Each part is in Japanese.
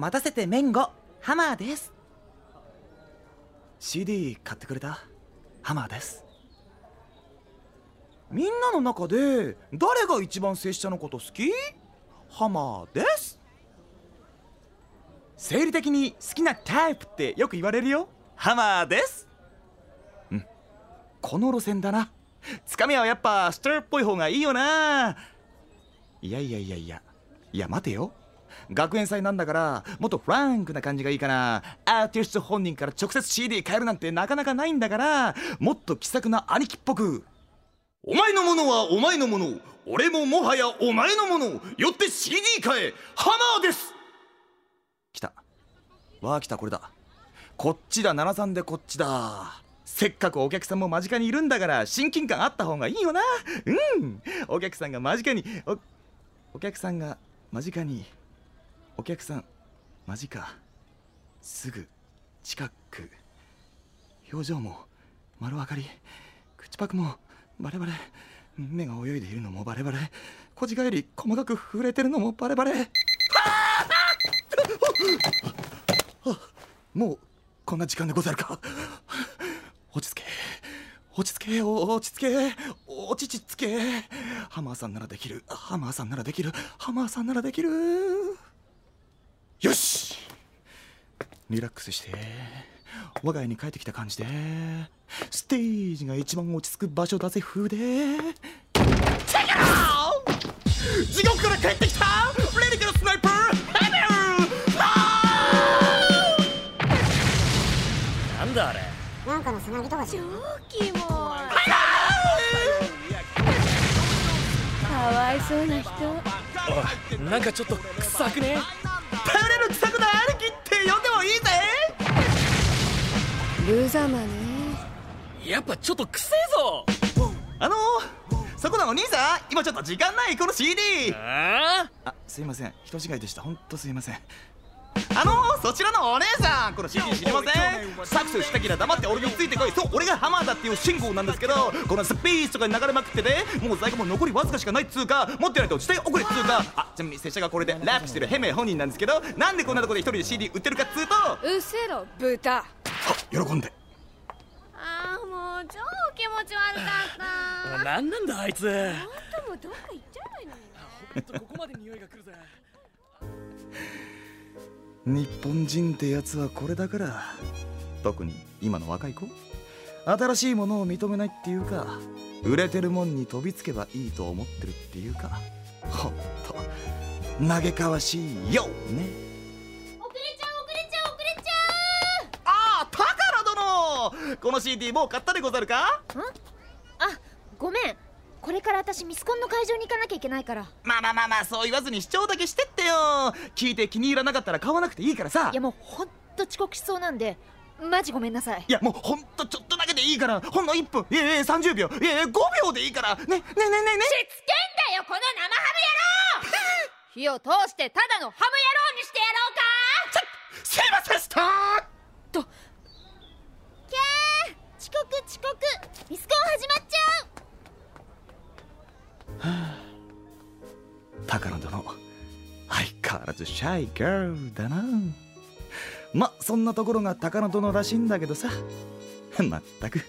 待たせてメンゴ。ハマーです。CD 買ってくれた？ハマーです。みんなの中で誰が一番拙者のこと好き？ハマーです。生理的に好きなタイプってよく言われるよ。ハマーです。うん。この路線だな。つかみはやっぱストーっぽい方がいいよな。いやいやいやいや。いや待てよ。学園祭なんだからもっとフランクな感じがいいかな。アーティスト本人から直接 CD 買えるなんてなかなかないんだからもっと気さくな兄貴っぽく。お前のものはお前のもの。俺ももはやお前のもの。よって CD 買え。ハマーです。来た。わあ来たこれだ。こっちだ。73でこっちだ。せっかくお客さんも間近にいるんだから親近感あった方がいいよな。うん。お客さんが間近におお客さんが間近にお客さん間近すぐ近く。表情も丸分かり。口パクもバレバレ。目が泳いでいるのもバレバレ。こじ返り細かく触れてるのもバレバレ。もうこんな時間でござるか。落ち着け。落ち着け。落ち着け。落ち着け。ハマーさんならできる。ハマーさんならできる。ハマーさんならできるよしリラックスして我が家に帰ってきた感じでステージが一番落ち着く場所だぜ風で地獄から帰ってきた！レディカルスナイパー！ヘメルなんだあれ？なんかのつなぎとか超キモいかわいそうな人。おいなんかちょっと臭くね？頼れる臭くない？兄貴っもいいぜルザマね。やっぱちょっとくせえぞ。あのー、そこのお兄さん今ちょっと時間ないこの CD ああすいません。人違いでした。ほんとすいません。あのー、そちらのお姉さんこの CD 知りません？サクセスしたきら黙って俺についてこい。そう俺がハマーだっていう信号なんですけどこのスピーチとかに流れまくっててもう在庫も残りわずかしかないっつうか持ってないと時代遅れっつうか。あちなみに拙者がこれでラップしてるヘメ本人なんですけどなんでこんなとこで一人で CD 売ってるかっつうとうせろ豚。あ喜んで。あーもう超気持ち悪かった。なんなんだあいつ。あんたもどっか行っちゃえばいいのに。ねほんとここまで匂いが来るぜ日本人ってやつはこれだから特に今の若い子新しいものを認めないっていうか売れてるもんに飛びつけばいいと思ってるっていうかほんと嘆かわしいよね。遅れちゃう遅れちゃう遅れちゃああ宝殿！この CD もう買ったでござるか？うあごめん。これから私ミスコンの会場に行かなきゃいけないから。まあまあまあまあそう言わずに視聴だけしてってよ。聞いて気に入らなかったら買わなくていいからさ。いやもうほんと遅刻しそうなんでマジごめんなさい。いやもうほんとちょっとだけでいいから。ほんの1分。いやいや30秒いやいや5秒でいいから。ねねねねね。ねしつけんだよこの生ハム野郎。火を通してただのハム野郎にしてやろうか。すいませんスター。とキャー。遅刻遅刻。ミスコン始まっちゃう。高野殿相変わらずシャイガールだなまそんなところが高野殿らしいんだけどさ。まったく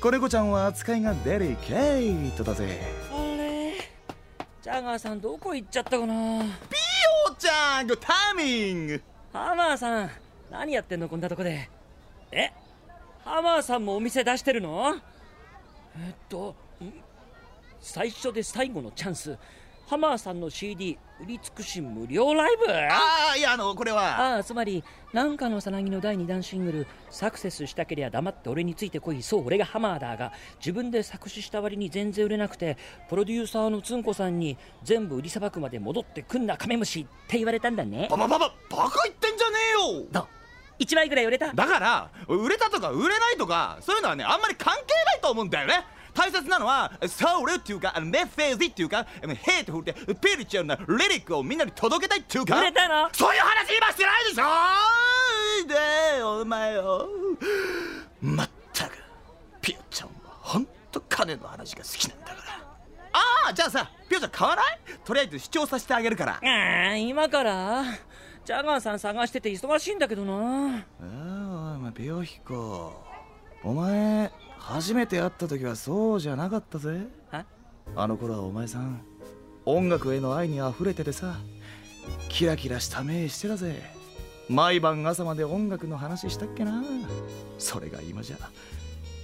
子猫ちゃんは扱いがデリケートだぜ。あれ？ジャガーさんどこ行っちゃったかな？おちゃんタイミング。ハマーさん何やってんのこんなとこで？え？ハマーさんもお店出してるの？えっとん？最初で最後のチャンスハマーさんの CD 売り尽くし無料ライブ？ああいやあのこれは。ああつまりなんかのさなぎの第2弾シングル「サクセスしたけりゃ黙って俺についてこいそう俺がハマーだ」が自分で作詞した割に全然売れなくてプロデューサーのつんこさんに全部売りさばくまで戻ってくんなカメムシって言われたんだね。バババババカ言ってんじゃねえよ。どう1枚ぐらい売れた？だから売れたとか売れないとかそういうのはねあんまり関係ないと思うんだよね大切なのはソウルっていうかあのメッセージっていうかハートフルでスピリチュアルなリリックをみんなに届けたいっていうか売れたの？そういう話今してないでしょ！でお前よまったくピヨちゃんはほんと金の話が好きなんだから。ああじゃあさピヨちゃん買わない？とりあえず視聴させてあげるから。ああ今から？ジャガーさん探してて忙しいんだけどな。ああお前病気かお前初めて会った時はそうじゃなかったぜ。はあの頃はお前さん音楽への愛に溢れててさキラキラした目してたぜ。毎晩朝まで音楽の話したっけな。それが今じゃ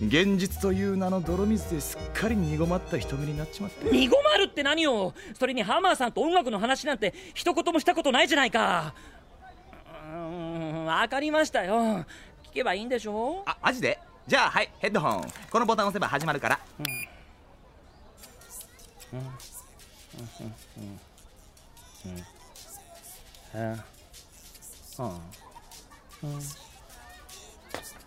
現実という名の泥水ですっかり濁まった瞳になっちまって。濁まるって何よ。それにハマーさんと音楽の話なんて一言もしたことないじゃないか。うーんわかりましたよ。聞けばいいんでしょあマジで？じゃあはいヘッドホン。このボタン押せば始まるから。うん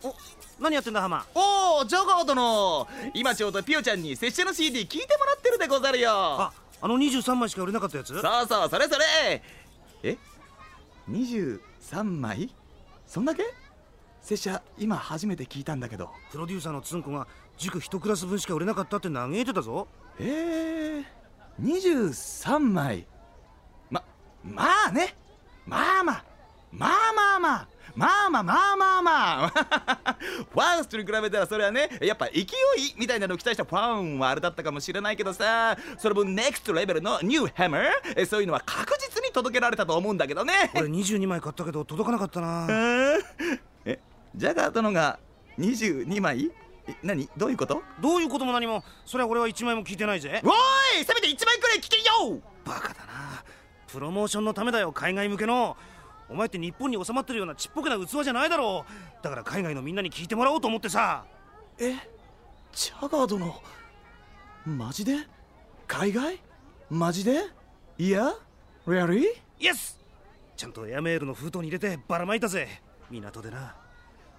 お何やってんだハマ？おおジョガー殿今ちょうどピオちゃんに拙者の CD 聞いてもらってるでござるよ。ああの23枚しか売れなかったやつ？そうそうそれそれ。え？23枚？そんだけ？拙者今初めて聞いたんだけど。プロデューサーのつんこが塾一クラス分しか売れなかったって嘆いてたぞ。えー、23枚。ままあね。まあまあ。まあまあまあ。まあまあまあまあまあ。ファーストに比べたらそれはねやっぱ勢いみたいなのを期待したファンはあれだったかもしれないけどさ。それ分ネクストレベルのニューハマーえそういうのは確実に届けられたと思うんだけどね。俺22枚買ったけど届かなかったな。えジャガー殿が22枚？え何？どういうこと？どういうことも何もそれは俺は1枚も聞いてないぜ。おーい！せめて1枚くらい聞けよ！バカだな。プロモーションのためだよ海外向けの。お前って日本に収まってるようなちっぽけな器じゃないだろ。うだから海外のみんなに聞いてもらおうと思ってさ。え？ジャガー殿？マジで？海外？マジで？いや？Really? イエス！ちゃんとエアメールの封筒に入れてばらまいたぜ。港でな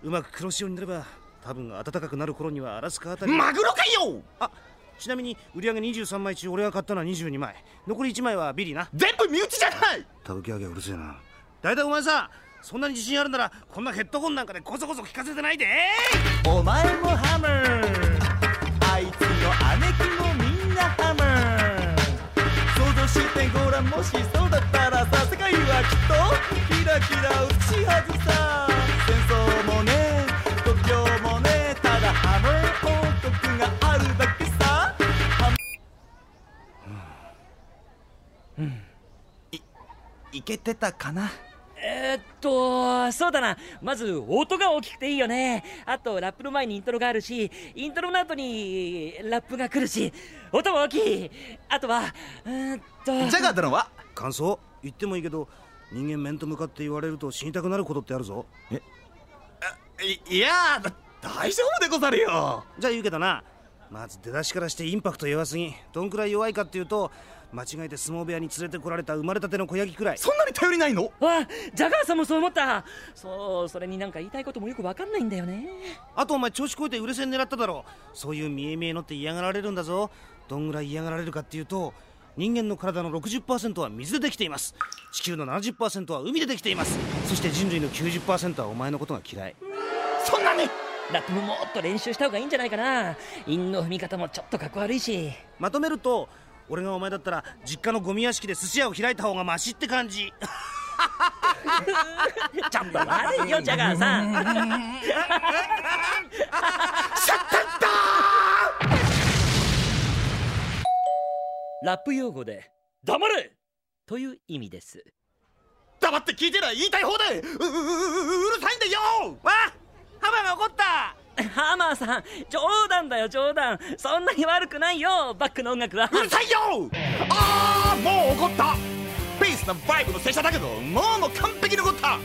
うまく黒潮になれば多分暖かくなる頃にはアラスカあたり。マグロかよ！あちなみに売り上げ23枚中俺が買ったのは22枚。残り1枚はビリーな。全部身内じゃない！たぶき上げうるせえな。大体お前さそんなに自信あるならこんなヘッドホンなんかでこそこそ聞かせてないで！お前もハマーあいつの姉貴もみんなハマー想像してごらんもしそうだったらさ世界はきっとキラキラうちはずさけてたかな。えーっとそうだな。まず音が大きくていいよね。あとラップの前にイントロがあるしイントロの後にラップが来るし音も大きい。あとはうーんと。ジャガー殿は感想？言ってもいいけど人間面と向かって言われると死にたくなることってあるぞ。いいやだ大丈夫でござるよ。じゃあ言うけどな。まず出だしからしてインパクト弱すぎどんくらい弱いかっていうと間違えて相撲部屋に連れてこられた生まれたての子ヤギくらい。そんなに頼りないの？わジャガーさんもそう思った。そうそれになんか言いたいこともよくわかんないんだよね。あとお前調子こいて売れ線狙っただろ。そういう見え見えのって嫌がられるんだぞ。どんぐらい嫌がられるかっていうと人間の体の60%は水でできています。地球の70%は海でできています。そして人類の90%はお前のことが嫌い。そんなに？ラップももっと練習した方がいいんじゃないかな。韻の踏み方もちょっとかっこ悪いし。まとめると俺がお前だったら実家のゴミ屋敷で寿司屋を開いた方がマシって感じ。ちょっと悪いよジャガーさん。ラップ用語で「黙れ!」という意味です。黙って聞いてりゃ言いたい放題！うううううるさいんだよ！わあハマが怒ったハマーさん冗談だよ冗談。そんなに悪くないよバックの音楽は。うるさいよ！ああもう怒った。ピースなバイブの拙者だけどもうもう完璧に怒った。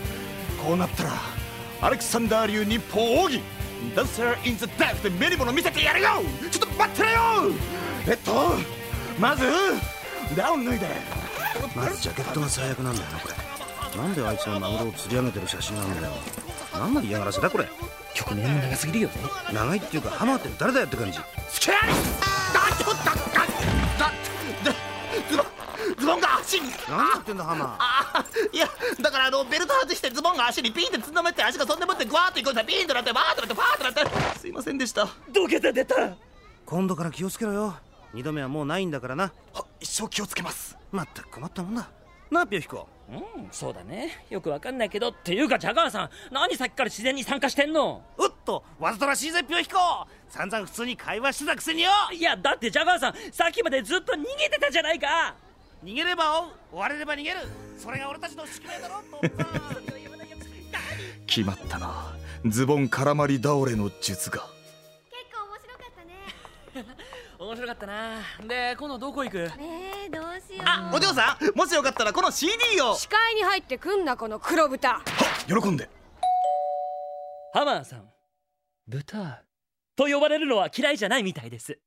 こうなったらアレクサンダー流日本奥義ダンサー・イン・ザ・ダークで目に物見せてやるよ！ちょっと待ってろよ！えっとまずダウン脱いで。まずジャケットが最悪なんだよなこれ。なんであいつがマグロを釣り上げてる写真なんだよ。なんの嫌がらせだこれ曲名も長すぎるよね。長いっていうかハマって誰だよって感じ。スキャーだちょだだだズボンズボンが足に。何やってんだハマあいやだからあのベルト外してズボンが足にピンってつんのめって足がそんでもってグワーッといくんだピンとなってバーッとなってファーッとなって。すいませんでした。土下座出た。今度から気をつけろよ。二度目はもうないんだからな。は一生気をつけます。まったく困ったもんだ。なあピョヒコうんそうだね。よくわかんないけどっていうかジャガーさん何さっきから自然に参加してんの？おっとわざとらしいぜピョヒコ散々普通に会話してたくせによ。いやだってジャガーさんさっきまでずっと逃げてたじゃないか。逃げれば追う。追われれば逃げる。それが俺たちの宿命だろ父さん。決まったな。ズボン絡まり倒れの術が面白かったな。で今度どこ行く？えー、どうしよう。あお嬢さんもしよかったらこの CD を。視界に入ってくんなこの黒豚。は喜んで。ハマーさん豚と呼ばれるのは嫌いじゃないみたいです